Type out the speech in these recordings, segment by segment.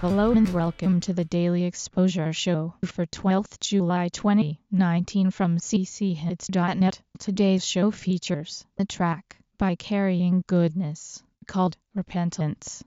Hello and welcome to the Daily Exposure Show for 12th July 2019 from cchits.net. Today's show features the track by Carrying Goodness called Repentance.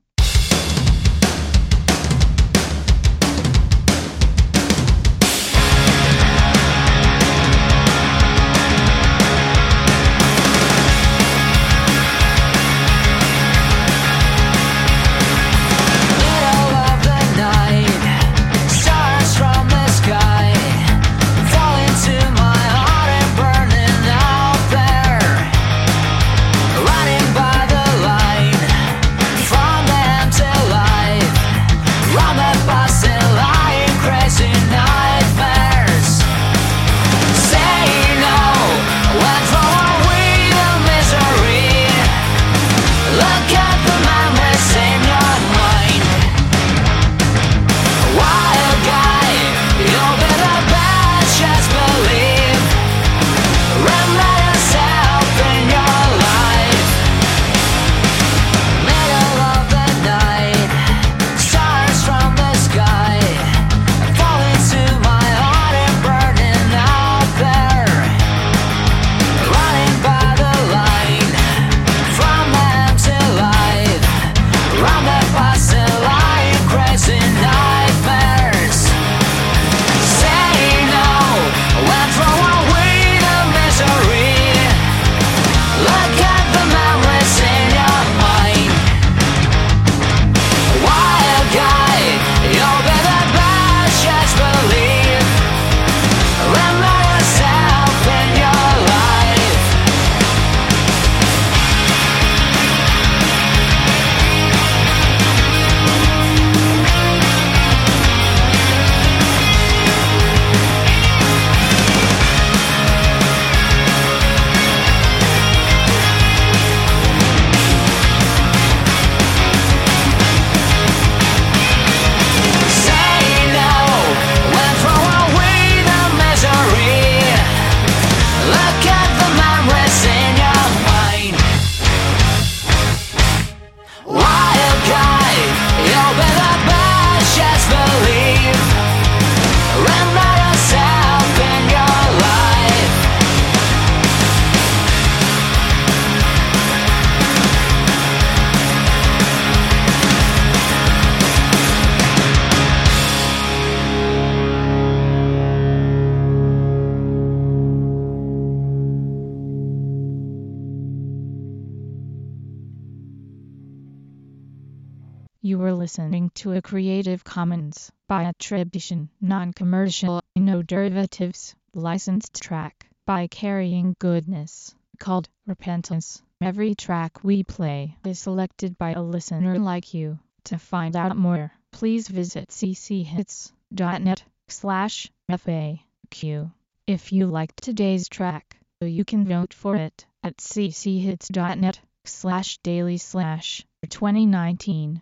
You were listening to a Creative Commons by attribution, non-commercial, no derivatives, licensed track by Carrying Goodness called Repentance. Every track we play is selected by a listener like you. To find out more, please visit cchits.net slash FAQ. If you liked today's track, you can vote for it at cchits.net slash daily slash 2019